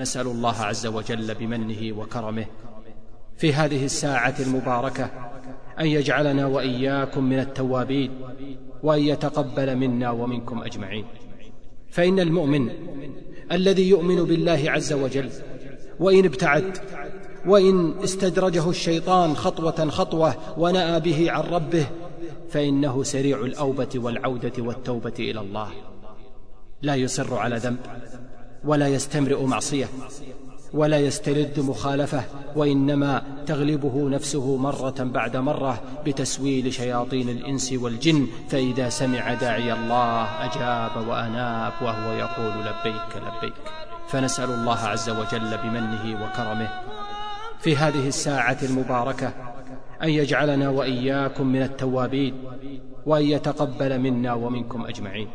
نسأل الله عز وجل بمنه وكرمه في هذه الساعة المباركة أن يجعلنا وإياكم من التوابين وأن يتقبل منا ومنكم أجمعين. فإن المؤمن الذي يؤمن بالله عز وجل وإن ابتعد وإن استدرجه الشيطان خطوة خطوة ونأى به عن ربه فإنه سريع الأوبة والعودة والتوبة إلى الله. لا يصر على ذنب. ولا يستمرئ معصية ولا يسترد مخالفة وإنما تغلبه نفسه مرة بعد مرة بتسويل شياطين الإنس والجن فإذا سمع داعي الله أجاب وأناب وهو يقول لبيك لبيك. فنسأل الله عز وجل بمنه وكرمه في هذه الساعة المباركة أن يجعلنا وإياكم من التوابين وأن يتقبل منا ومنكم أجمعين.